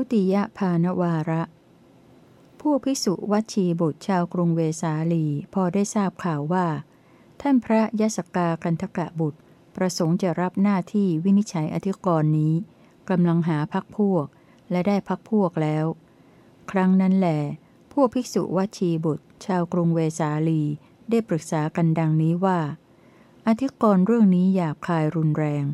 ทุติยภานวาระ ผู้ภิกษุวัชีบุตรชาวกรุงเวสาลีพอได้ทราบข่าวว่า ท่านพระยศกากันทกะบุตร ประสงค์จะรับหน้าที่วินิจฉัยอธิกรณ์นี้กำลังหาพักพวกและได้พักพวกแล้ว ครั้งนั้นแหลพวกภิกษุวัชีบุตร ชาวกรุงเวสาลีได้ปรึกษากันดังนี้ว่า อธิกรณ์เรื่องนี้หยาบคายรุนแรง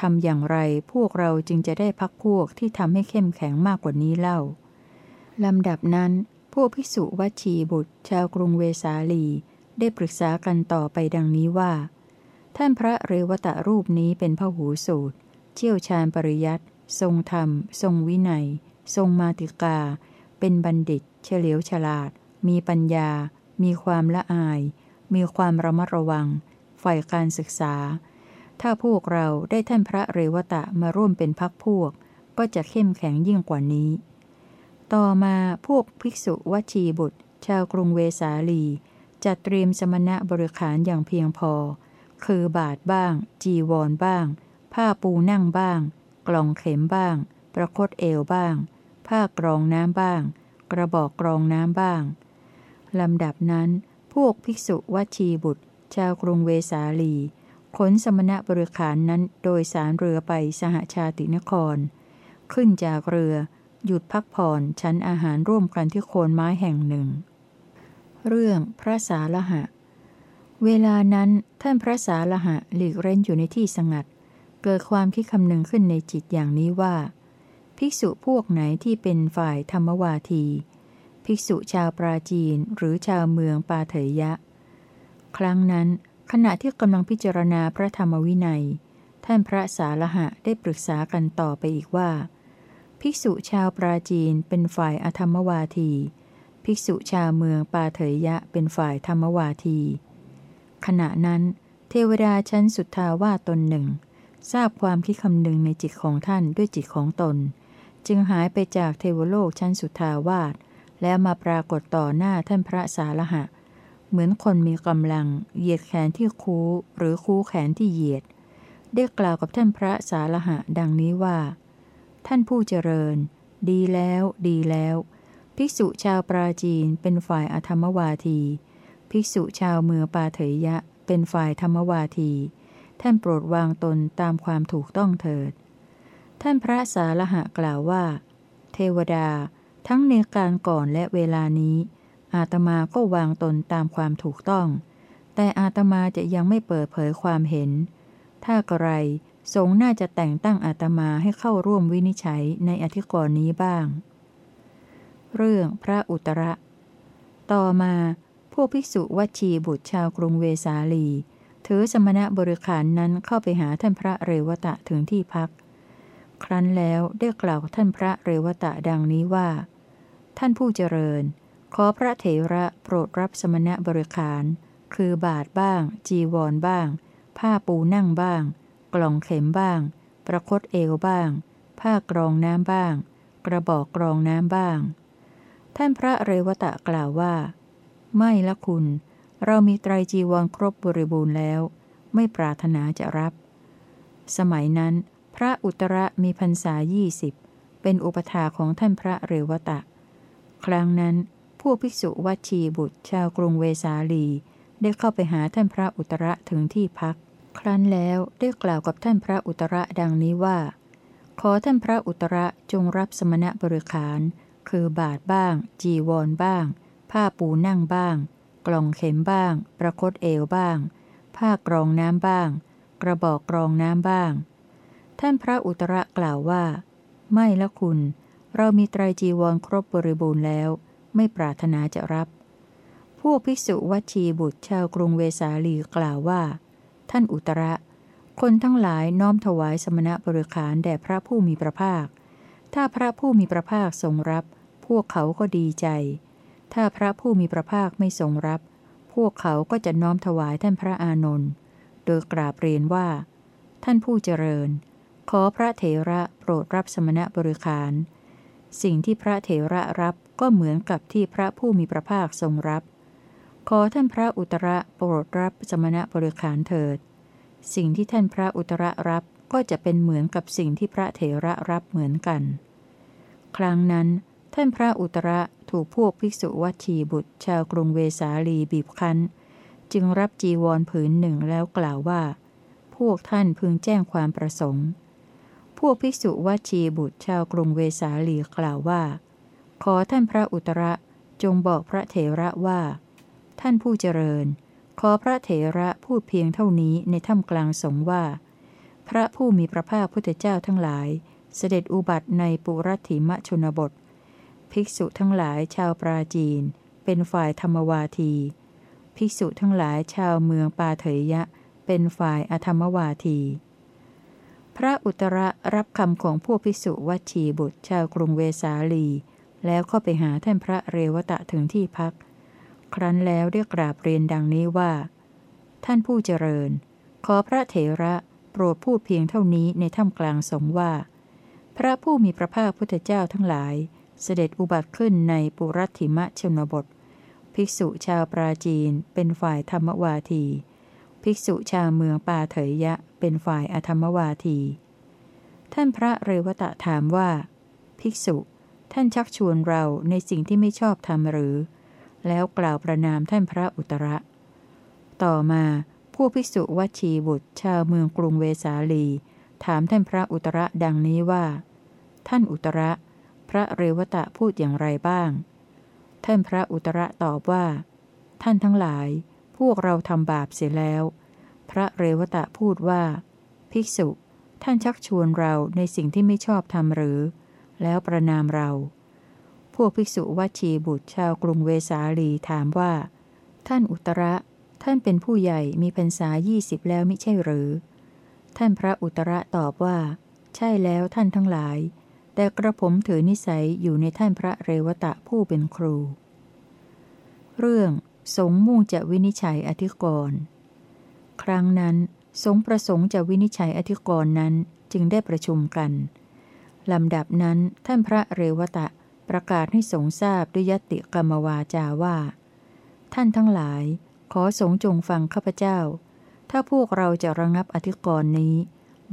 ทำอย่างไรพวกเราจึงจะได้พักพวกที่ทำให้เข้มแข็งมากกว่านี้เล่า ลำดับนั้น พวกภิกษุวัชีบุตร ชาวกรุงเวสาลี ได้ปรึกษากันต่อไปดังนี้ว่า ท่านพระเรวตะรูปนี้เป็นพหูสูตร เชี่ยวชาญปริยัติทรงธรรม ทรงวินัย ทรงมาติกา เป็นบัณฑิต เฉลียวฉลาด มีปัญญา มีความละอาย มีความระมัดระวัง ฝ่ายการศึกษา ถ้าพวกเราได้ท่านพระเรวตะมาร่วมเป็นพักพวก ก็จะเข้มแข็งยิ่งกว่านี้ ต่อมาพวกภิกษุวัชีบุตร ชาวกรุงเวสาลี จัดเตรียมสมณะบริขารอย่างเพียงพอ คือบาทบ้าง จีวรบ้าง ผ้าปูนั่งบ้าง กล่องเข็มบ้าง ประคตเอวบ้าง ผ้ากรองน้ำบ้าง กระบอกกรองน้ำบ้างลำดับนั้น พวกภิกษุวัชีบุตร ชาวกรุงเวสาลี ขนสมณะบริขารนั้นโดยสารเรือไปสหชาตินคร ขึ้นจากเรือ หยุดพักผ่อนชั้นอาหารร่วมกันที่โคนไม้แห่งหนึ่ง เรื่องพระสาละหะ เวลานั้นท่านพระสาละหะหลีกเร้นอยู่ในที่สงัด เกิดความคิดคำนึงขึ้นในจิตอย่างนี้ว่า ภิกษุพวกไหนที่เป็นฝ่ายธรรมวาที ภิกษุชาวปราจีนหรือชาวเมืองปาเถยะ ครั้งนั้น ขณะที่กำลังพิจารณาพระธรรมวินัย ท่านพระสาระหะได้ปรึกษากันต่อไปอีกว่า ภิกษุชาวปราจีนเป็นฝ่ายอธรรมวาที ภิกษุชาวเมืองปาเถยยะเป็นฝ่ายธรรมวาที ขณะนั้นเทวดาชั้นสุทธาวาตนหนึ่ง ทราบความคิดคำนึงในจิตของท่านด้วยจิตของตน จึงหายไปจากเทวโลกชั้นสุทธาวาสแล้วมาปรากฏต่อหน้าท่านพระสาระหะ เหมือนคนมีกำลัง เหยียดแขนที่คูหรือคูแขนที่เหยียด ได้กล่าวกับท่านพระสาระหะดังนี้ว่า ท่านผู้เจริญ ดีแล้ว ดีแล้ว ภิกษุชาวปราจีนเป็นฝ่ายอธรรมวาที ภิกษุชาวเมืองปาเถยยะเป็นฝ่ายธรรมวาที ท่านโปรดวางตนตามความถูกต้องเถิด ท่านพระสาระหะกล่าวว่า เทวดา ทั้งในการก่อนและเวลานี้ อาตมาก็วางตนตามความถูกต้อง แต่อาตมาจะยังไม่เปิดเผยความเห็น ถ้ากระไรสงน่าจะแต่งตั้งอาตมาให้เข้าร่วมวินิจฉัยในอธิกรณ์นี้บ้าง เรื่องพระอุตระ ต่อมา พวกภิกษุวัชีบุตรชาวกรุงเวสาลี ถือสมณะบริขารนั้นเข้าไปหาท่านพระเรวตะถึงที่พัก ครั้นแล้วได้กล่าวท่านพระเรวตะดังนี้ว่า ท่านผู้เจริญ ขอพระเถระโปรดรับสมณะบริขาร คือบาทบ้าง จีวรบ้าง ผ้าปูนั่งบ้าง กล่องเข็มบ้าง ประคตเอวบ้าง ผ้ากรองน้ำบ้าง กระบอกกรองน้ำบ้าง ท่านพระเรวตะกล่าวว่า ไม่ละคุณ เรามีไตรจีวรครบบริบูรณ์แล้ว ไม่ปรารถนาจะรับ สมัยนั้น พระอุตระมีพรรษายี่สิบเป็นอุปถาของท่านพระเรวตะ ครั้งนั้น พวกภิกษุวัชีบุตร ชาวกรุงเวสาลี ได้เข้าไปหาท่านพระอุตระถึงที่พัก ครั้นแล้วได้กล่าวกับท่านพระอุตระดังนี้ว่า ขอท่านพระอุตระจงรับสมณบริขาร คือบาทบ้าง จีวรบ้าง ผ้าปูนั่งบ้าง กล่องเข็มบ้าง ประคตเอวบ้าง ผ้ากรองน้ำบ้าง กระบอกกรองน้ำบ้าง ท่านพระอุตระกล่าวว่า ไม่ละคุณ เรามีไตรจีวรครบบริบูรณ์แล้ว ไม่ปรารถนาจะรับ พวกภิกษุวัชีบุตรชาวกรุงเวสาลีกล่าวว่า ท่านอุตระ คนทั้งหลายน้อมถวายสมณบริขารแด่พระผู้มีพระภาค ถ้าพระผู้มีพระภาคทรงรับ พวกเขาก็ดีใจ ถ้าพระผู้มีพระภาคไม่ทรงรับ พวกเขาก็จะน้อมถวายท่านพระอานนท์ โดยกราบเรียนว่า ท่านผู้เจริญ ขอพระเถระโปรดรับสมณบริขาร สิ่งที่พระเถระรับ ก็เหมือนกับที่พระผู้มีพระภาคทรงรับ ขอท่านพระอุตระโปรดรับสมณะบริขารเถิด สิ่งที่ท่านพระอุตระรับก็จะเป็นเหมือนกับสิ่งที่พระเถระรับเหมือนกัน ครั้งนั้น ท่านพระอุตระถูกพวกภิกษุวัชีบุตร ชาวกรุงเวสาลีบีบคั้น จึงรับจีวรผืนหนึ่งแล้วกล่าวว่า พวกท่านพึงแจ้งความประสงค์ พวกภิกษุวัชีบุตรชาวกรุงเวสาลีกล่าวว่า ขอท่านพระอุตระจงบอกพระเถระว่า ท่านผู้เจริญ ขอพระเถระพูดเพียงเท่านี้ในถ้ำกลางสงว่า พระผู้มีพระภาคพุทธเจ้าทั้งหลาย เสด็จอุบัติในปุรัติมชนบท ภิกษุทั้งหลายชาวปราจีน เป็นฝ่ายธรรมวาที ภิกษุทั้งหลายชาวเมืองปาเถยะ เป็นฝ่ายอธรรมวาที พระอุตระรับคำของพวกภิกษุวัชีบุตรชาวกรุงเวสาลี แล้วเข้าไปหาท่านพระเรวตะถึงที่พัก ครั้นแล้วได้กราบเรียนดังนี้ว่า ท่านผู้เจริญ ขอพระเถระโปรดพูดเพียงเท่านี้ในถ้ำกลางสงว่า พระผู้มีพระภาคพุทธเจ้าทั้งหลาย เสด็จอุบัติขึ้นในปุรัติมะชนบท ภิกษุชาวปราจีนเป็นฝ่ายธรรมวาที ภิกษุชาวเมืองปาเถยยะเป็นฝ่ายอธรรมวาที ท่านพระเรวตะถามว่า ภิกษุ ท่านชักชวนเราในสิ่งที่ไม่ชอบทำหรือ แล้วกล่าวประนามท่านพระอุตระ ต่อมาผู้ภิกษุวัชีบุตร ชาวเมืองกรุงเวสาลี ถามท่านพระอุตระดังนี้ว่า ท่านอุตระ พระเรวตะพูดอย่างไรบ้าง ท่านพระอุตระตอบว่า ท่านทั้งหลาย พวกเราทำบาปเสียแล้ว พระเรวตะพูดว่า ภิกษุ ท่านชักชวนเราในสิ่งที่ไม่ชอบทำหรือ แล้วประนามเรา พวกภิกษุวัชีบุตรชาวกรุงเวสาลีถามว่า ท่านอุตระ ท่านเป็นผู้ใหญ่มีพรรษายี่สิบแล้วมิใช่หรือ ท่านพระอุตระตอบว่า ใช่แล้วท่านทั้งหลาย แต่กระผมถือนิสัยอยู่ในท่านพระเรวตะผู้เป็นครู เรื่องสงมุ่งจะวินิจฉัยอธิกรณ์ครั้งนั้น สงประสงค์จะวินิจฉัยอธิกรณ์นั้นจึงได้ประชุมกัน ลำดับนั้นท่านพระเรวตะประกาศให้สงทราบด้วยยติกรรมวาจาว่า ท่านทั้งหลาย ขอสงจงฟังข้าพเจ้า ถ้าพวกเราจะระงับอธิกรณ์นี้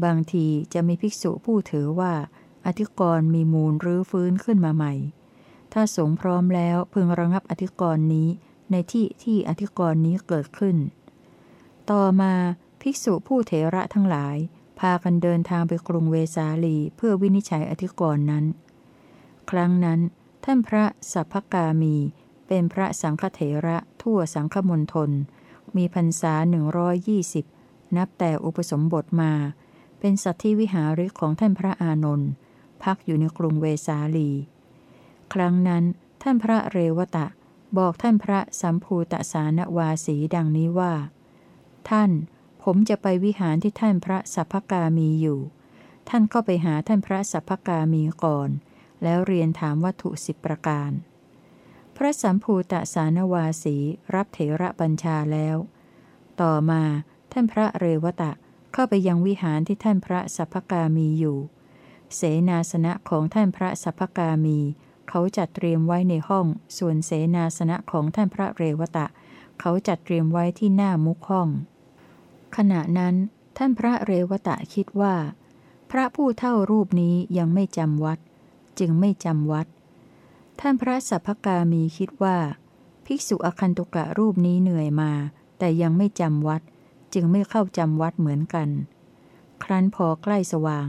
บางทีจะมีภิกษุผู้ถือว่า อธิกรณ์มีมูลรื้อฟื้นขึ้นมาใหม่ ถ้าสงพร้อมแล้วพึงระงับอธิกรณ์นี้ในที่ที่อธิกรณ์นี้เกิดขึ้น ต่อมาภิกษุผู้เถระทั้งหลาย พากันเดินทางไปกรุงเวสาลีเพื่อวินิจฉัยอธิกรณ์นั้น ครั้งนั้น ท่านพระสัพพกามี เป็นพระสังฆเถระทั่วสังฆมณฑลมีพรรษาหนึ่งร้อยยี่สิบนับแต่อุปสมบทมา เป็นสัตว์ที่วิหาริกของท่านพระอานนท์พักอยู่ในกรุงเวสาลี ครั้งนั้น ท่านพระเรวตะ บอกท่านพระสัมภูตสานวาสีดังนี้ว่า ท่าน ผมจะไปวิหารที่ท่านพระสัพพกามีอยู่ ท่านก็ไปหาท่านพระสัพพกามีก่อน แล้วเรียนถามวัตถุสิบประการ พระสัมภูตสานวาสีรับเถระบัญชาแล้ว ต่อมาท่านพระเรวตะเข้าไปยังวิหารที่ท่านพระสัพพกามีอยู่ เสนาสนะของท่านพระสัพพกามี เขาจัดเตรียมไว้ในห้อง ส่วนเสนาสนะของท่านพระเรวตะ เขาจัดเตรียมไว้ที่หน้ามุขห้อง ขณะนั้นท่านพระเรวตะคิดว่า พระผู้เท่ารูปนี้ยังไม่จำวัด จึงไม่จำวัด ท่านพระสัพพกามีคิดว่า ภิกษุอคันตุกะรูปนี้เหนื่อยมา แต่ยังไม่จำวัด จึงไม่เข้าจำวัดเหมือนกัน ครั้นพอใกล้สว่าง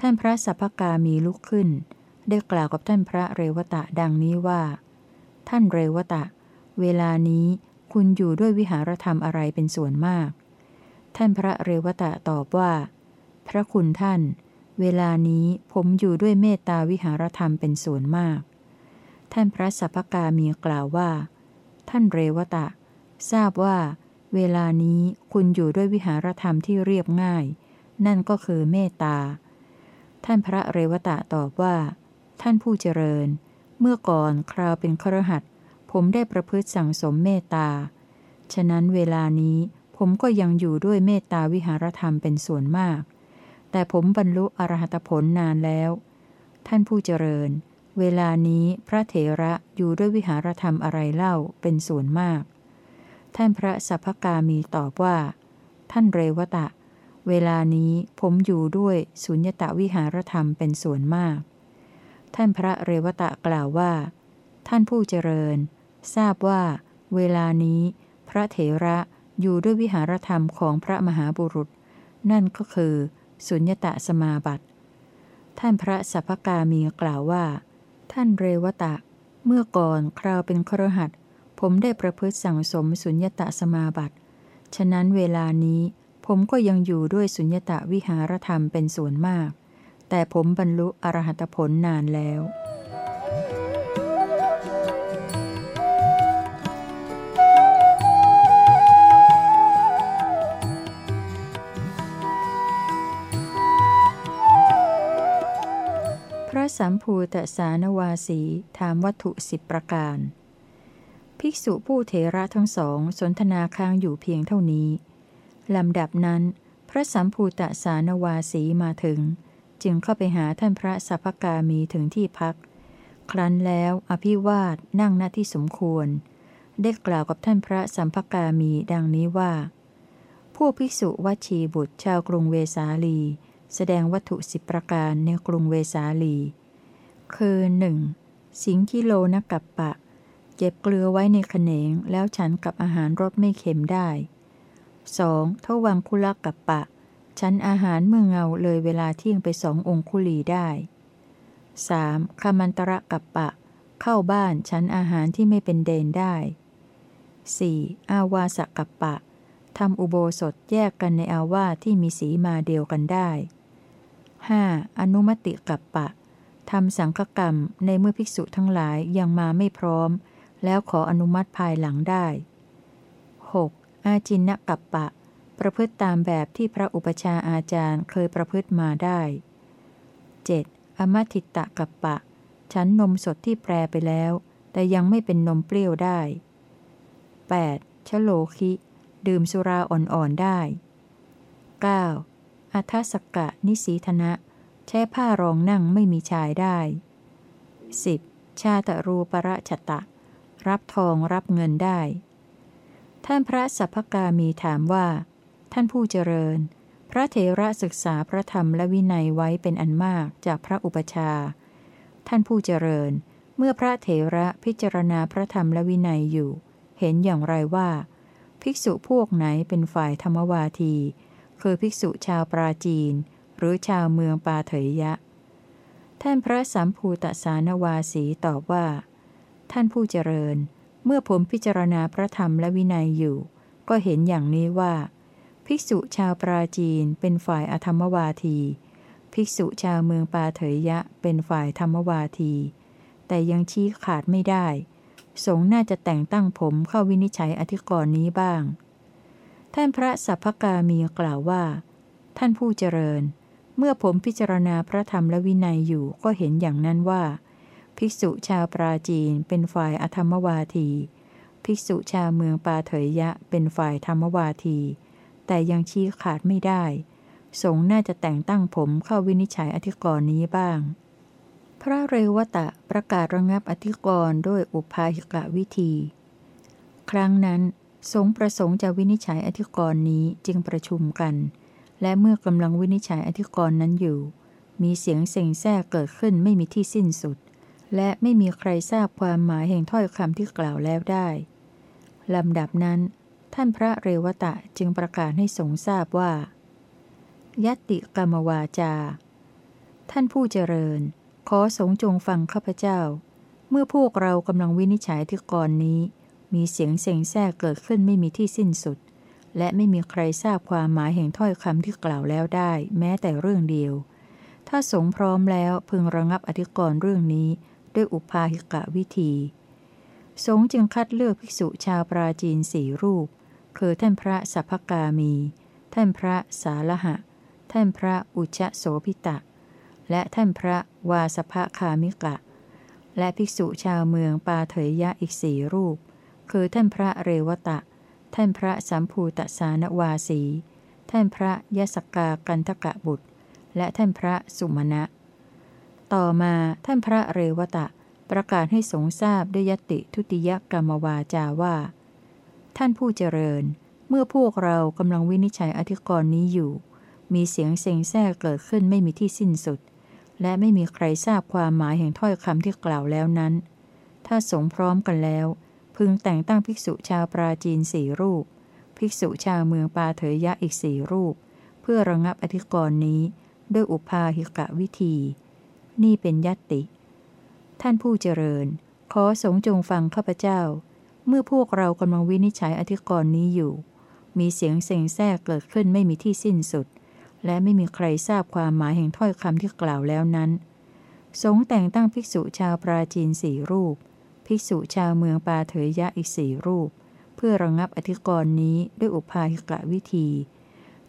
ท่านพระสัพพกามีลุกขึ้น ได้กล่าวกับท่านพระเรวตะดังนี้ว่า ท่านเรวตะ เวลานี้คุณอยู่ด้วยวิหารธรรมอะไรเป็นส่วนมาก ท่านพระเรวตะตอบว่า พระคุณท่าน เวลานี้ผมอยู่ด้วยเมตตาวิหารธรรมเป็นส่วนมาก ท่านพระสัพพกามีกล่าวว่า ท่านเรวตะ ทราบว่า เวลานี้คุณอยู่ด้วยวิหารธรรมที่เรียบง่าย นั่นก็คือเมตตา ท่านพระเรวตะตอบว่า ท่านผู้เจริญ เมื่อก่อนคราวเป็นครหัสผมได้ประพฤติสั่งสมเมตตา ฉะนั้นเวลานี้ ผมก็ยังอยู่ด้วยเมตตาวิหารธรรมเป็นส่วนมาก แต่ผมบรรลุอรหัตผลนานแล้ว ท่านผู้เจริญ เวลานี้พระเถระอยู่ด้วยวิหารธรรมอะไรเล่าเป็นส่วนมาก ท่านพระสัพพกามีตอบว่า ท่านเรวตะ เวลานี้ผมอยู่ด้วยสุญญตาวิหารธรรมเป็นส่วนมาก ท่านพระเรวตะกล่าวว่า ท่านผู้เจริญ ทราบว่า เวลานี้ พระเถระ อยู่ด้วยวิหารธรรมของพระมหาบุรุษ นั่นก็คือ สุญญตะสมาบัติ ท่านพระสัพพกามีกล่าวว่า ท่านเรวตะ เมื่อก่อนคราวเป็นครหัสผมได้ประพฤติสั่งสมสุญญตะสมาบัติ ฉะนั้นเวลานี้ผมก็ยังอยู่ด้วยสุญญตะวิหารธรรมเป็นส่วนมาก แต่ผมบรรลุอรหัตผลนานแล้ว ระสัมภูตสานวาสีถามวัตถุสิบประการ ภิกษุผู้เทระทั้งสองสนทนาค้างอยู่เพียงเท่านี้ลำดับนั้น พระสัมภูตสานวาสีมาถึง จึงเข้าไปหาท่านพระสัพพกามีถึงที่พัก ครั้นแล้วอภิวาสนั่งณที่สมควร ได้กล่าวกับท่านพระสัมภกามีดังนี้ว่า ผู้ภิกษุวัชีบุตรชาวกรุงเวสาลี แสดงวัตถุสิบประการในกรุงเวสาลี คือหนึ่งสิงคิโลนกับปะ เก็บเกลือไว้ในขเนงแล้วฉันกับอาหารรสไม่เค็มได้ 2. ทวังคุลกับปะ ฉันอาหารเมื่อเงาเลยเวลาเที่ยงไปสององคุลีได้ 3. คามันตระกับปะ เข้าบ้านฉันอาหารที่ไม่เป็นเดนได้ 4. อาวาสกับปะทำอุโบสถแยกกันในอาวาสที่มีสีมาเดียวกันได้ 5. อนุมติกับปะทำสังฆกรรมในเมื่อภิกษุทั้งหลายยังมาไม่พร้อม แล้วขออนุมัติภายหลังได้ 6. อาจินนกับปะ ประพฤติตามแบบที่พระอุปชาอาจารย์เคยประพฤติมาได้ 7. อมัติตะกับปะ ฉันนมสดที่แปรไปแล้ว แต่ยังไม่เป็นนมเปรี้ยวได้ 8. ชโลคิ ดื่มสุราอ่อนๆได้ 9. อัทสกะนิสีธนะ ใช้ผ้ารองนั่งไม่มีชายได้ 10. ชาตรูประชตะ รับทองรับเงินได้ ท่านพระสัพพกามีถามว่า ท่านผู้เจริญ พระเถระศึกษาพระธรรมและวินัยไว้เป็นอันมากจากพระอุปชา ท่านผู้เจริญ เมื่อพระเถระพิจารณาพระธรรมและวินัยอยู่ เห็นอย่างไรว่า ภิกษุพวกไหนเป็นฝ่ายธรรมวาที คือภิกษุชาวปราจีน หรือชาวเมืองปาเถยยะ ท่านพระสัมภูตสานวาสีตอบว่า ท่านผู้เจริญ เมื่อผมพิจารณาพระธรรมและวินัยอยู่ ก็เห็นอย่างนี้ว่า ภิกษุชาวปราจีนเป็นฝ่ายอธรรมวาที ภิกษุชาวเมืองปาเถยยะเป็นฝ่ายธรรมวาที แต่ยังชี้ขาดไม่ได้ สงน่าจะแต่งตั้งผมเข้าวินิจฉัยอธิกรณ์นี้บ้าง ท่านพระสัพพกามีกล่าวว่า ท่านผู้เจริญ เมื่อผมพิจารณาพระธรรมและวินัยอยู่ก็เห็นอย่างนั้นว่า ภิกษุชาวปราจีนเป็นฝ่ายอธรรมวาที ภิกษุชาวเมืองปาเถยยะเป็นฝ่ายธรรมวาที แต่ยังชี้ขาดไม่ได้ สงน่าจะแต่งตั้งผมเข้าวินิจฉัยอธิกรณ์นี้บ้าง พระเรวตะประกาศระงับอธิกรณ์ด้วยอุปาหิกะวิธี ครั้งนั้น สงประสงค์จะวินิจฉัยอธิกรณ์นี้จึงประชุมกัน และเมื่อกำลังวินิจฉัยอธิกรณ์นั้นอยู่ มีเสียงเสงแท้เกิดขึ้นไม่มีที่สิ้นสุด และไม่มีใครทราบความหมายแห่งถ้อยคำที่กล่าวแล้วได้ลำดับนั้น ท่านพระเรวตะจึงประกาศให้สงทราบว่า ยติกรรมวาจา ท่านผู้เจริญ ขอสงจงฟังข้าพเจ้า เมื่อพวกเรากำลังวินิจฉัยอธิกรณ์นี้ มีเสียงเสียงแท้เกิดขึ้นไม่มีที่สิ้นสุด และไม่มีใครทราบความหมายแห่งถ้อยคำที่กล่าวแล้วได้ แม้แต่เรื่องเดียว ถ้าสงพร้อมแล้วพึงระงับอธิกรณ์เรื่องนี้ด้วยอุปาหิกะวิธี สงจึงคัดเลือกภิกษุชาวปราจีนสี่รูป คือท่านพระสัพพกามี ท่านพระสาลหะ ท่านพระอุชโสพิตะ และท่านพระวาสภคามิกะ และภิกษุชาวเมืองปาเถยยะอีกสี่รูป คือท่านพระเรวตะ ท่านพระสัมภูตสานวาสี ท่านพระยศกากันทกะบุตร และท่านพระสุมาณะ ต่อมาท่านพระเรวตะประกาศให้สงทราบด้วยยติทุติยกรรมวาจาว่า ท่านผู้เจริญ เมื่อพวกเรากำลังวินิจฉัยอธิกรณ์นี้อยู่ มีเสียงเซ็งแซ่เกิดขึ้นไม่มีที่สิ้นสุด และไม่มีใครทราบความหมายแห่งถ้อยคำที่กล่าวแล้วนั้น ถ้าสงพร้อมกันแล้ว พึงแต่งตั้งภิกษุชาวปราจีนสี่รูป ภิกษุชาวเมืองปาเถยะอีกสี่รูป เพื่อระงับอธิกรณ์นี้ ด้วยอุปาหิกะวิธี นี่เป็นยัตติ ท่านผู้เจริญ ขอสงจงฟังข้าพเจ้า เมื่อพวกเรากำลังวินิจฉัยอธิกรณ์นี้อยู่ มีเสียงเซ็งแทรกเกิดขึ้นไม่มีที่สิ้นสุด และไม่มีใครทราบความหมายแห่งถ้อยคำที่กล่าวแล้วนั้น สงแต่งตั้งภิกษุชาวปราจีนสี่รูป ภิกษุชาวเมืองปาเถยยะอีกสี่รูป เพื่อระงงับอธิกรณ์นี้ด้วยอุปาหิกะวิธี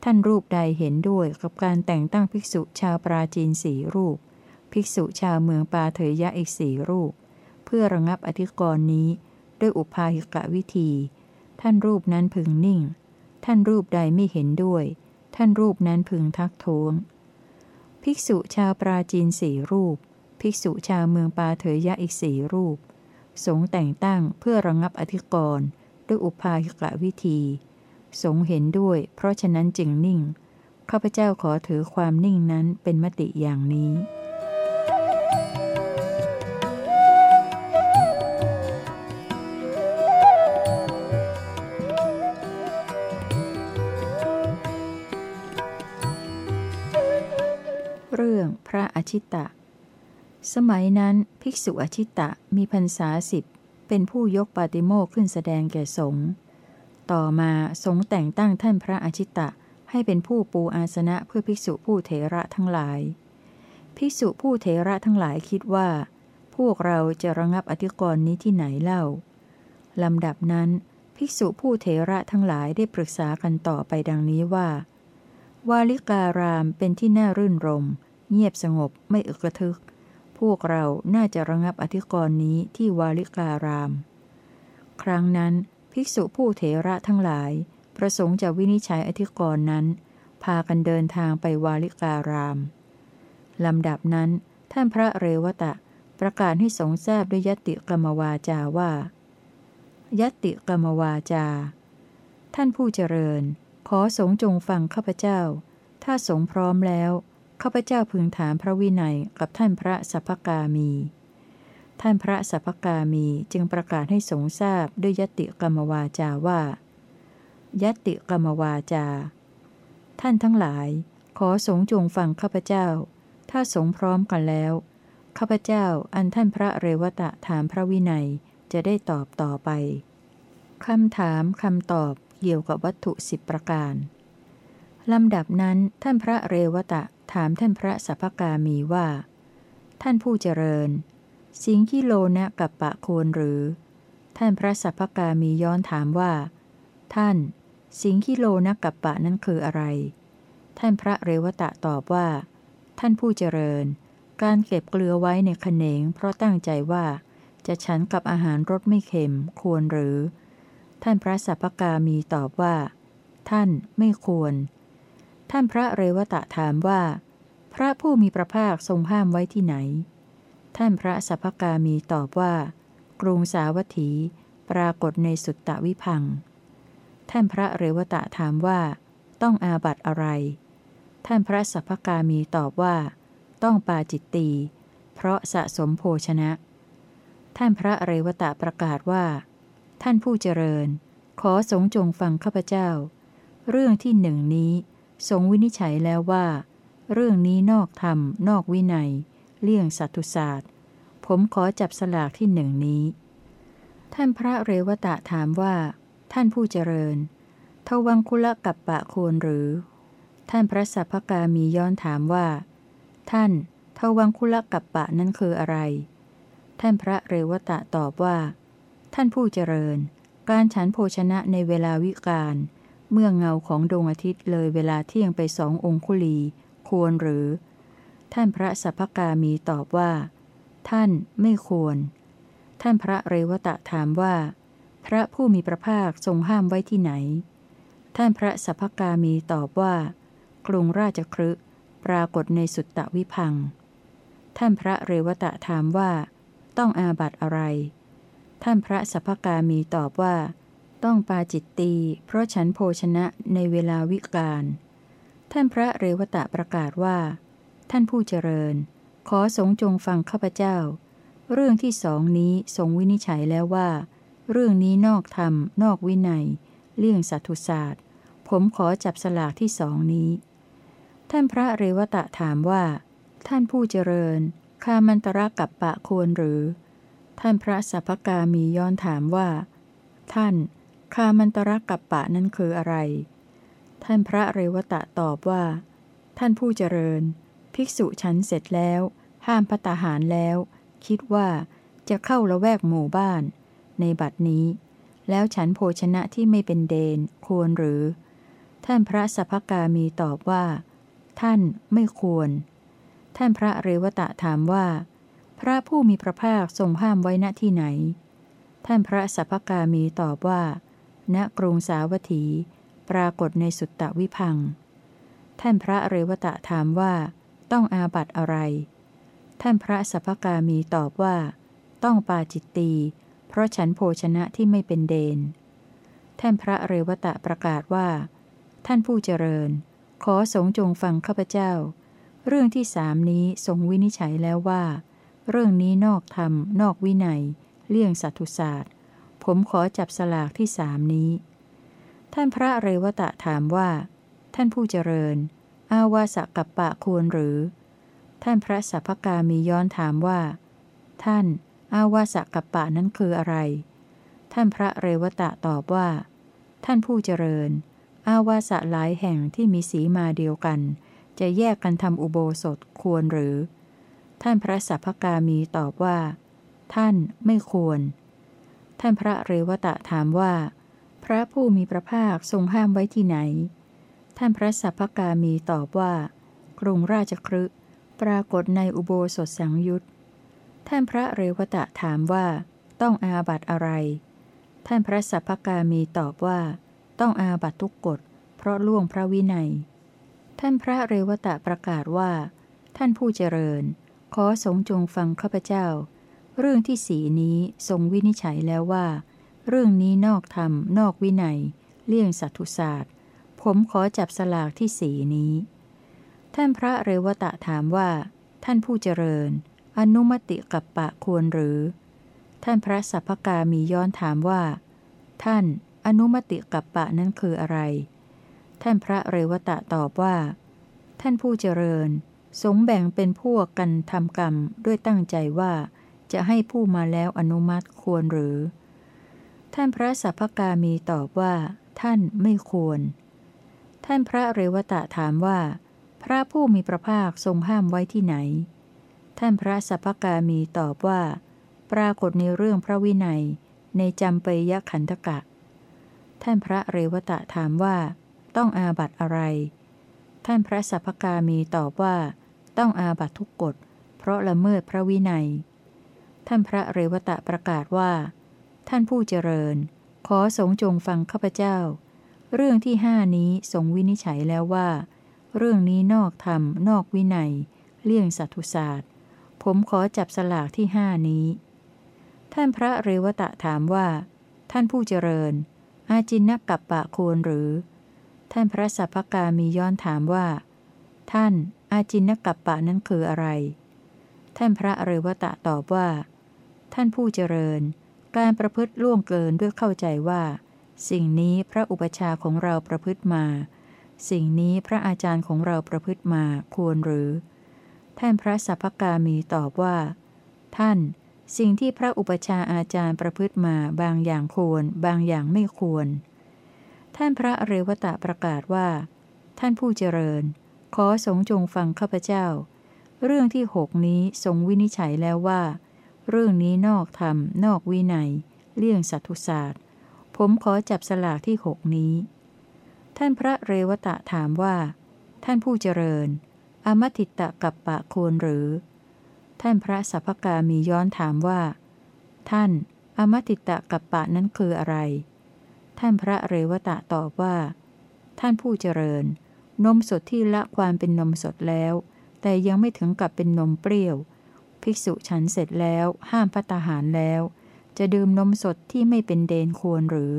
ท่านรูปใดเห็นด้วยกับการแต่งตั้งภิกษุชาวปราจีนสี่รูป ภิกษุชาวเมืองปาเถยยะอีกสี่รูป เพื่อระงงับอธิกรณ์นี้ด้วยอุปาหิกะวิธี ท่านรูปนั้นพึงนิ่ง ท่านรูปใดไม่เห็นด้วย ท่านรูปนั้นพึงทักท้วง ภิกษุชาวปราจีนสี่รูป ภิกษุชาวเมืองปาเถยยะอีกสี่รูป สงแต่งตั้งเพื่อระงงับอธิกรณ์ด้วยอุปาหิกะวิธี สงเห็นด้วยเพราะฉะนั้นจึงนิ่ง ข้าพเจ้าขอถือความนิ่งนั้นเป็นมติอย่างนี้ เรื่องพระอชิตะ สมัยนั้นภิกษุอชิตะมีพรรษาสิบเป็นผู้ยกปาติโมกขึ้นแสดงแก่สงฆ์ ต่อมาสงฆ์แต่งตั้งท่านพระอชิตะให้เป็นผู้ปูอาสนะเพื่อภิกษุผู้เถระทั้งหลาย ภิกษุผู้เถระทั้งหลายคิดว่า พวกเราจะระงับอธิกรณ์นี้ที่ไหนเล่า ลำดับนั้น ภิกษุผู้เถระทั้งหลายได้ปรึกษากันต่อไปดังนี้ว่า วาลิการามเป็นที่น่ารื่นรม เงียบสงบไม่อึกระทึก พวกเราน่าจะระงับอธิกรณ์นี้ที่วาลิการาม ครั้งนั้นภิกษุผู้เถระทั้งหลาย ประสงค์จะวินิจฉัยอธิกรณ์นั้น พากันเดินทางไปวาลิการาม ลำดับนั้น ท่านพระเรวตะ ประกาศให้สงทราบด้วยยติกรรมวาจาว่ายติกรรมวาจา ท่านผู้เจริญ ขอสงจงฟังข้าพเจ้า ถ้าสงพร้อมแล้ว ข้าพเจ้าพึงถามพระวินัยกับท่านพระสัพพกามี ท่านพระสัพพกามีจึงประกาศให้สงทราบด้วยยติกรรมวาจาว่ายติกรรมวาจา ท่านทั้งหลาย ขอสงจงฟังข้าพเจ้า ถ้าสงพร้อมกันแล้วข้าพเจ้าอันท่านพระเรวตะถามพระวินัยจะได้ตอบต่อไปคำถามคำตอบเกี่ยวกับวัตถุสิบประการลำดับนั้นท่านพระเรวตะ ถามท่านพระสัพพกามีว่า ท่านผู้เจริญ สิงคิโลนะกับปะโคนหรือ ท่านพระสัพพกามีย้อนถามว่า ท่าน สิงคิโลนะกับปะนั้นคืออะไร ท่านพระเรวตะตอบว่า ท่านผู้เจริญ การเก็บเกลือไว้ในขนง เพราะตั้งใจว่า จะฉันกับอาหารรสไม่เค็มควรหรือ ท่านพระสัพพกามีตอบว่า ท่านไม่ควร ท่านพระเรวตะถามว่า พระผู้มีพระภาคทรงห้ามไว้ที่ไหน ท่านพระสัพพกามีตอบว่า กรุงสาวัตถี ปรากฏในสุตตวิพังท่านพระเรวตะถามว่า ต้องอาบัตอะไร ท่านพระสัพพกามีตอบว่า ต้องปาจิตตี เพราะสะสมโภชนะ ท่านพระเรวตะประกาศว่า ท่านผู้เจริญ ขอสงจงฟังข้าพเจ้า เรื่องที่หนึ่งนี้ สงวินิจฉัยแล้วว่า เรื่องนี้นอกธรรม นอกวินัย เลี่ยงสัตตุศาสตร์ ผมขอจับสลากที่หนึ่งนี้ ท่านพระเรวตะถามว่า ท่านผู้เจริญ ทวังคุละกับปะโคนหรือ ท่านพระสัพพกามีย้อนถามว่า ท่านทวังคุละกับปะนั้นคืออะไร ท่านพระเรวตะตอบว่า ท่านผู้เจริญ การฉันโภชนะในเวลาวิกาล เมื่อเงาของดวงอาทิตย์เลยเวลาเที่ยงไปสององคุลี ควรหรือ ท่านพระสัพพกามีตอบว่า ท่านไม่ควร ท่านพระเรวตะถามว่า พระผู้มีพระภาคทรงห้ามไว้ที่ไหน ท่านพระสัพพกามีตอบว่า กรุงราชครึปรากฏในสุตตวิพังท่านพระเรวตะถามว่า ต้องอาบัตอะไร ท่านพระสัพพกามีตอบว่า ต้องปาจิตตีเพราะฉันโภชนะในเวลาวิกาลท่านพระเรวตะประกาศว่า ท่านผู้เจริญ ขอสงจงฟังข้าพเจ้า เรื่องที่สองนี้ทรงวินิจฉัยแล้วว่า เรื่องนี้นอกธรรม นอกวินัย เลี่ยงสัตุศาสตร์ ผมขอจับสลากที่สองนี้ ท่านพระเรวตะถามว่า ท่านผู้เจริญคามันตระกับปะควรหรือ ท่านพระสัพพกามีย้อนถามว่า ท่าน คามันตรกับปะนั้นคืออะไร ท่านพระเรวตะตอบว่า ท่านผู้เจริญ ภิกษุฉันเสร็จแล้ว ห้ามพัตาหารแล้ว คิดว่าจะเข้าละแวกหมู่บ้าน ในบัดนี้ แล้วฉันโภชนะที่ไม่เป็นเดนควรหรือ ท่านพระสัพกามีตอบว่า ท่านไม่ควร ท่านพระเรวตะถามว่า พระผู้มีพระภาคทรงห้ามไว้ณที่ไหน ท่านพระสัพกามีตอบว่า ณกรุงสาวัตถี ปรากฏในสุตตวิพังท่านพระเรวตะถามว่า ต้องอาบัตอะไร ท่านพระสัพพกามีตอบว่า ต้องปาจิตตีเพราะฉันโภชนะที่ไม่เป็นเดน ท่านพระเรวตะประกาศว่า ท่านผู้เจริญ ขอสงจงฟังข้าพเจ้า เรื่องที่สามนี้ทรงวินิจฉัยแล้วว่า เรื่องนี้นอกธรรม นอกวินัย เลี่ยงสัตุศาสตร์ ผมขอจับสลากที่สามนี้ ท่านพระเรวตะถามว่า ท่านผู้เจริญ อาวาสกับปะควรหรือ ท่านพระสัพพกามีย้อนถามว่า ท่าน อาวาสกับปะนั้นคืออะไร ท่านพระเรวตะตอบว่า ท่านผู้เจริญ อาวาสหลายแห่งที่มีสีมาเดียวกัน จะแยกกันทำอุโบสถควรหรือ ท่านพระสัพพกามีตอบว่า ท่านไม่ควร ท่านพระเรวตะถามว่า พระผู้มีพระภาคทรงห้ามไว้ที่ไหน ท่านพระสัพพกามีตอบว่า กรุงราชครึปรากฏในอุโบสถสังยุตท่านพระเรวตะถามว่า ต้องอาบัตอะไร ท่านพระสัพพกามีตอบว่า ต้องอาบัตทุกกฎ เพราะล่วงพระวินัย ท่านพระเรวตะประกาศว่า ท่านผู้เจริญ ขอสงจงฟังข้าพเจ้า เรื่องที่สีนี้ทรงวินิจฉัยแล้วว่า เรื่องนี้นอกธรรม นอกวินัย เลี่ยงสัตุศาสตร์ ผมขอจับสลากที่สีนี้ ท่านพระเรวตะถามว่า ท่านผู้เจริญ อนุมติกับปะควรหรือ ท่านพระสัพพกามีย้อนถามว่า ท่านอนุมติกับปะนั้นคืออะไร ท่านพระเรวตะตอบว่า ท่านผู้เจริญ สงแบ่งเป็นพวกกันทำกรรมด้วยตั้งใจว่า จะให้ผู้มาแล้วอนุมัติควรหรือ ท่านพระสัพพกามีตอบว่า ท่านไม่ควร ท่านพระเรวตะถามว่า พระผู้มีพระภาคทรงห้ามไว้ที่ไหน ท่านพระสัพพกามีตอบว่า ปรากฏในเรื่องพระวินัย ในจำปยขันธกะ ท่านพระเรวตะถามว่า ต้องอาบัตอะไร ท่านพระสัพพกามีตอบว่า ต้องอาบัตทุกกฎ เพราะละเมิดพระวินัย ท่านพระเรวตะประกาศว่า ท่านผู้เจริญ ขอสงจงฟังข้าพเจ้า เรื่องที่ห้านี้ทรงวินิจฉัยแล้วว่า เรื่องนี้นอกธรรม นอกวินัย เลี่ยงสัตุศาสตร์ ผมขอจับสลากที่ห้านี้ ท่านพระเรวตะถามว่า ท่านผู้เจริญ อาจินนกับปะควรหรือ ท่านพระสัพพกามีย้อนถามว่า ท่านอาจินนกับปะนั้นคืออะไร ท่านพระเรวตะตอบว่า ท่านผู้เจริญ การประพฤติล่วงเกินด้วยเข้าใจว่า สิ่งนี้พระอุปชาของเราประพฤติมา สิ่งนี้พระอาจารย์ของเราประพฤติมาควรหรือ ท่านพระสัพพกามีตอบว่า ท่านสิ่งที่พระอุปชาอาจารย์ประพฤติมาบางอย่างควร บางอย่างไม่ควร ท่านพระเรวตะประกาศว่า ท่านผู้เจริญ ขอสงจงฟังข้าพเจ้า เรื่องที่หกนี้ทรงวินิจฉัยแล้วว่า เรื่องนี้นอกธรรม นอกวินัย เลี่ยงสัตุศาสตร์ ผมขอจับสลากที่หกนี้ ท่านพระเรวตะถามว่า ท่านผู้เจริญ อมติตะกับปะควรหรือ ท่านพระสัพพกามีย้อนถามว่า ท่าน อมติตะกับปะนั้นคืออะไร ท่านพระเรวตะตอบว่า ท่านผู้เจริญ นมสดที่ละความเป็นนมสดแล้ว แต่ยังไม่ถึงกับเป็นนมเปรี้ยว ภิกษุฉันเสร็จแล้วห้ามพัตาหารแล้ว จะดื่มนมสดที่ไม่เป็นเดนควรหรือ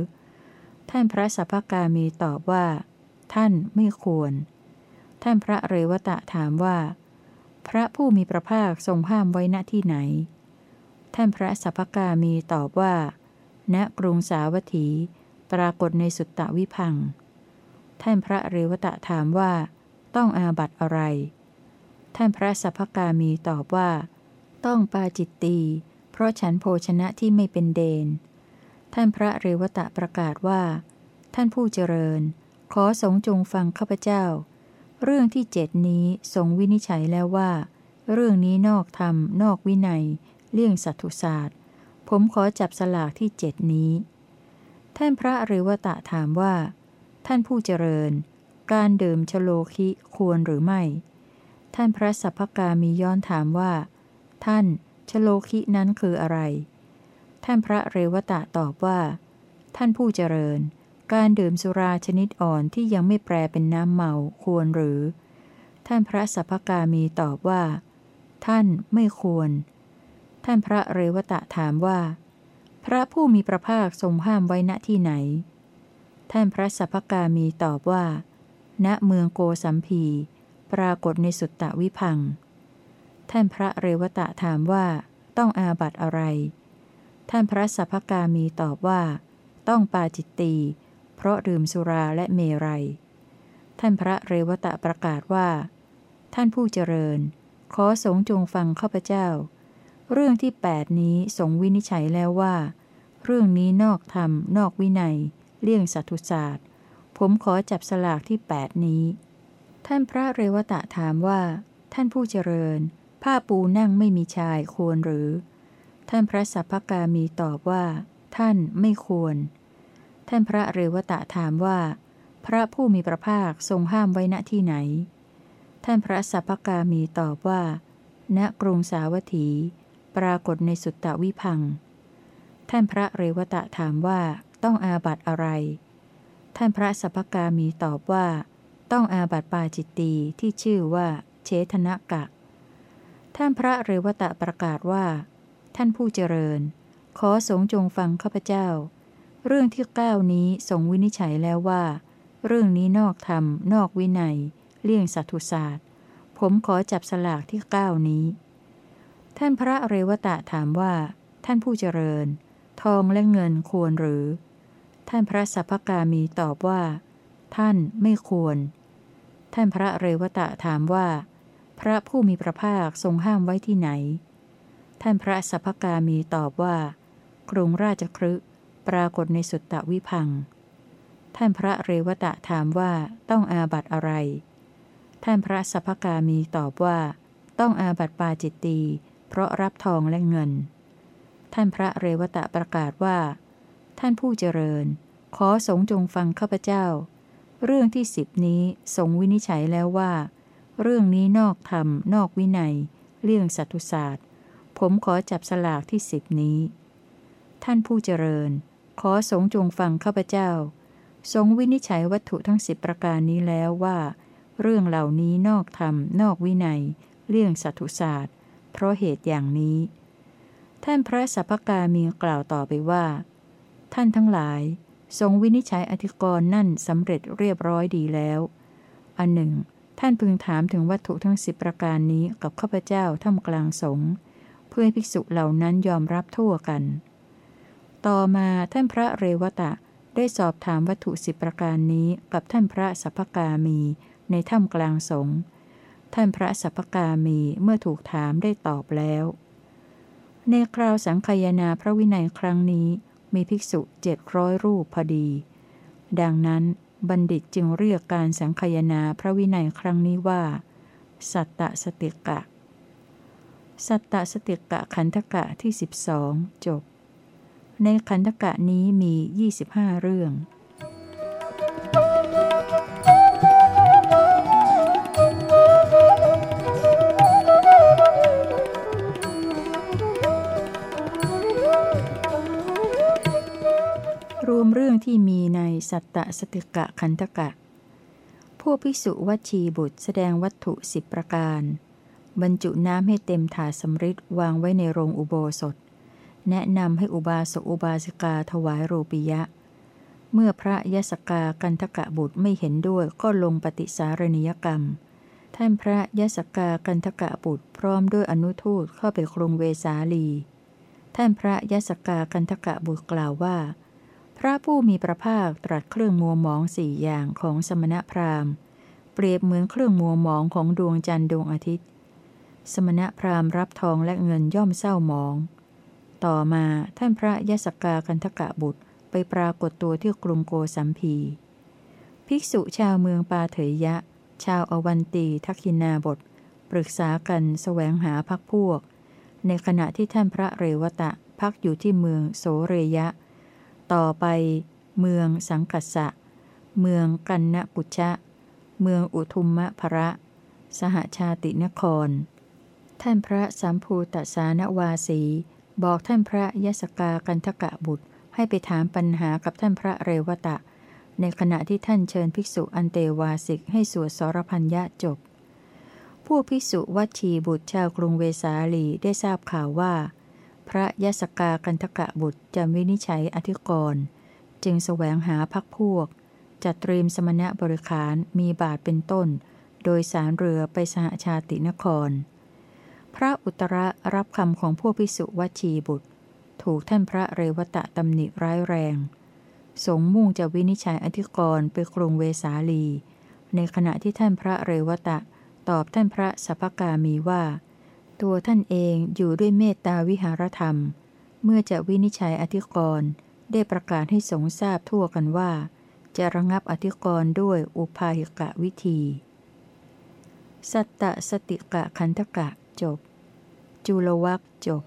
ท่านพระสัพพกามีตอบว่า ท่านไม่ควร ท่านพระเรวตะถามว่า พระผู้มีพระภาคทรงห้ามไว้ณที่ไหน ท่านพระสัพพกามีตอบว่า ณกรุงสาวัตถี ปรากฏในสุตตวิพังท่านพระเรวตะถามว่า ต้องอาบัตอะไร ท่านพระสัพพกามีตอบว่า ต้องปาจิตตีเพราะฉันโภชนะที่ไม่เป็นเดน ท่านพระเรวตะประกาศว่า ท่านผู้เจริญ ขอสงจงฟังข้าพเจ้า เรื่องที่เจ็ดนี้ทรงวินิจฉัยแล้วว่า เรื่องนี้นอกธรรม นอกวินัย เลี่ยงสัตุศาสตร์ ผมขอจับสลากที่เจ็ดนี้ ท่านพระเรวตะถามว่า ท่านผู้เจริญ การดื่มชโลคิควรหรือไม่ ท่านพระสัพพกามีย้อนถามว่า ท่าน ชโลคินั้นคืออะไร ท่านพระเรวตะตอบว่า ท่านผู้เจริญ การดื่มสุราชนิดอ่อนที่ยังไม่แปรเป็นน้ำเมาควรหรือ ท่านพระสัพพกามีตอบว่า ท่านไม่ควร ท่านพระเรวตะถามว่า พระผู้มีพระภาคทรงห้ามไว้ณที่ไหน ท่านพระสัพพกามีตอบว่า ณเมืองโกสัมพี ปรากฏในสุตตะวิพัง ท่านพระเรวตะถามว่า ต้องอาบัตอะไร ท่านพระสัพพกามีตอบว่า ต้องปาจิตตีเพราะดื่มสุราและเมรัย ท่านพระเรวตะประกาศว่า ท่านผู้เจริญ ขอสงจงฟังข้าพเจ้า เรื่องที่แปดนี้สงวินิจฉัยแล้วว่า เรื่องนี้นอกธรรม นอกวินัย เลี่ยงสัตุศาสตร์ ผมขอจับสลากที่แปดนี้ ท่านพระเรวตะถามว่า ท่านผู้เจริญ ผ้าปูนั่งไม่มีชายควรหรือ ท่านพระสัพพกามีตอบว่า ท่านไม่ควร ท่านพระเรวตะถามว่า พระผู้มีพระภาคทรงห้ามไว้ณที่ไหน ท่านพระสัพพกามีตอบว่า ณกรุงสาวัตถี ปรากฏในสุตตวิพัง ท่านพระเรวตะถามว่าต้องอาบัตอะไร ท่านพระสัพพกามีตอบว่า ต้องอาบัตปาจิตตีที่ชื่อว่าเชธนกะ ท่านพระเรวตะประกาศว่า ท่านผู้เจริญ ขอสงจงฟังข้าพเจ้า เรื่องที่เก้านี้ทรงวินิจฉัยแล้วว่า เรื่องนี้นอกธรรม นอกวินัย เลี่ยงสัตุศาสตร์ ผมขอจับสลากที่เก้านี้ ท่านพระเรวตะถามว่า ท่านผู้เจริญ ทองและเงินควรหรือ ท่านพระสัพพกามีตอบว่า ท่านไม่ควร ท่านพระเรวตะถามว่า พระผู้มีพระภาคทรงห้ามไว้ที่ไหน ท่านพระสัพพกามีตอบว่า กรุงราชครึปรากฏในสุตตวิพัง ท่านพระเรวตะถามว่าต้องอาบัตอะไร ท่านพระสัพพกามีตอบว่า ต้องอาบัตปาจิตตีเพราะรับทองและเงิน ท่านพระเรวตะประกาศว่า ท่านผู้เจริญ ขอสงจงฟังข้าพเจ้า เรื่องที่สิบนี้สงวินิจฉัยแล้วว่า เรื่องนี้นอกธรรม นอกวินัยเลี่ยงสัตุศาสตร์ ผมขอจับสลากที่สิบนี้ ท่านผู้เจริญ ขอสงจงฟังข้าพเจ้าสงวินิจฉัยวัตถุทั้งสิบประการนี้แล้วว่า เรื่องเหล่านี้นอกธรรม นอกวินัยเลี่ยงสัตุศาสตร์ เพราะเหตุอย่างนี้ ท่านพระสัพพกามีกล่าวต่อไปว่า ท่านทั้งหลาย ทรงวินิจฉัยอธิกรณ์นั่นสำเร็จเรียบร้อยดีแล้ว อันหนึ่ง ท่านพึงถามถึงวัตถุทั้งสิบประการนี้กับข้าพเจ้าท่ามกลางสงฆ์เพื่อให้ภิกษุเหล่านั้นยอมรับทั่วกัน ต่อมาท่านพระเรวตะได้สอบถามวัตถุสิบประการนี้กับท่านพระสัพพกามีในถ้ำกลางสงฆ์ท่านพระสัพพกามีเมื่อถูกถามได้ตอบแล้ว ในคราวสังคยนาพระวินัยครั้งนี้มีภิกษุเจ็ดร้อยรูปพอดี ดังนั้น บัณฑิตจึงเรียกการสังคยนาพระวินัยครั้งนี้ว่า สัตตสติกะ สัตตสติกะขันธกะที่สิบสองจบ ในขันธกะนี้มียี่สิบห้าเรื่อง มเรื่องที่มีในสัตตสติกะขันธกะพวกภิกษุวัชีบุตรแสดงวัตถุสิบประการ บรรจุน้ำให้เต็มถาสำริดวางไว้ในโรงอุโบสถ แนะนำให้อุบาสกอุบาสิกาถวายโรปิยะ เมื่อพระยศกากันทกะบุตรไม่เห็นด้วยก็ลงปฏิสารณียกรรม ท่านพระยศกากันทกะบุตรพร้อมด้วยอนุทูตเข้าไปกรุงเวสาลี ท่านพระยศกากันทกะบุตรกล่าวว่า พระผู้มีพระภาคตรัสเครื่องมัวหมองสี่อย่างของสมณพราหมณ์ เปรียบเหมือนเครื่องมัวหมองของดวงจันทร์ดวงอาทิตย์ สมณพราหมณ์รับทองและเงินย่อมเศร้าหมอง ต่อมาท่านพระยศกากันทกะบุตรไปปรากฏตัวที่กรุงโกสัมพี ภิกษุชาวเมืองปาเถยยะ ชาวอวันตีทักขินาบท ปรึกษากันแสวงหาพักพวก ในขณะที่ท่านพระเรวตะพักอยู่ที่เมืองโสเรยะ ต่อไป เมืองสังกัสสะ เมืองกันนกุชะ เมืองอุทุมมะภระ สหชาตินคร ท่านพระสัมภูตสานวาสี บอกท่านพระยศกากันทกะบุตร ให้ไปถามปัญหากับท่านพระเรวตะ ในขณะที่ท่านเชิญภิกษุอันเตวาสิกให้สวดสรพัญญะจบ ผู้ภิกษุวัดชีบุตรชาวกรุงเวสาลีได้ทราบข่าวว่า พระยศกากันทกะบุตรจะวินิจฉัยอธิกรณ์จึงแสวงหาพักพวก จัดเตรียมสมณะบริขารมีบาทเป็นต้น โดยสารเรือไปสหชาตินคร พระอุตระรับคำของพวกภิกษุวัชีบุตร ถูกท่านพระเรวตะตำหนิร้ายแรง สงมุ่งจะวินิจฉัยอธิกรณ์ไปกรุงเวสาลี ในขณะที่ท่านพระเรวตะตอบท่านพระสัพพกามีว่า ตัวท่านเองอยู่ด้วยเมตตาวิหารธรรม เมื่อจะวินิจฉัยอธิกรณ์ได้ประกาศให้สงทราบทั่วกันว่า จะระงับอธิกรณ์ด้วยอุปาหิกะวิธี สัตตสติกะคันธกะจบ จุลวักจบ